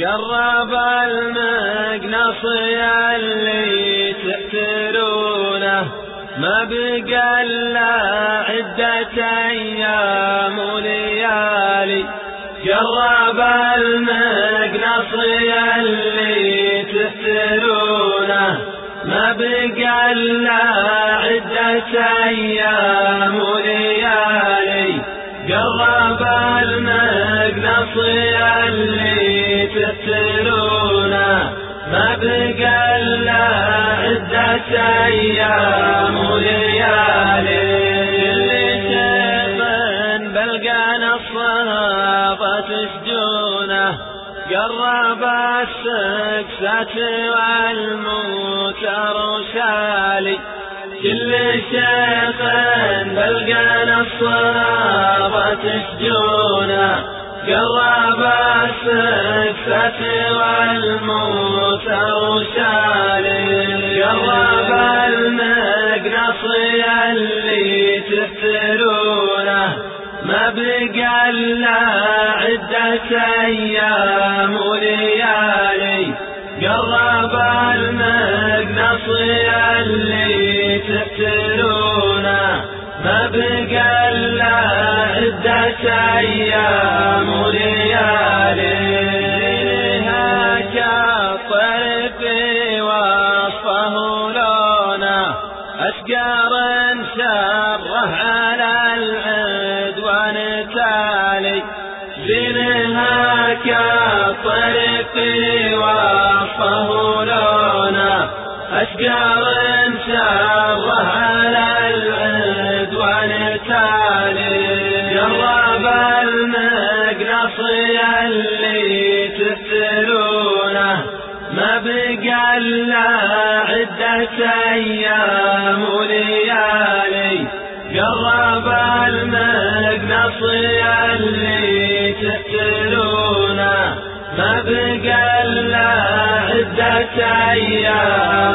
قرب المقنص اللي تأترونه ما بقى إلا عدة أيام وليالي. قرب المقنص اللي تأترونه ما بقى إلا عدة أيام وليالي. قرب المقنص اللي تتلونه ما بقى الا عدة أيام وليالي اللي شيخ بلقى نصها تسجونه. قرب السكسة والموتر شالي كل شيخ بلقى نصابة تسجونه. قرب السكسة والموت وشالي قرب المقنص اللي تفترونه ما بقى إلا عدة أيام وليالي. قرب المقنص اللي تقتلونه ما بقى إلا عدة أيام وليالي. كالطرف وصفه لونه اشقر شره على العدوان تالي. زينها كالطرف وصفه لونه أشقر شره على العدوان تالي. جرب المقنص اللي تفتلونه ما بقى إلا عدة أيام وليالي. قرب المقنص اللي تقتلونه ما بقى إلا عدة وليالي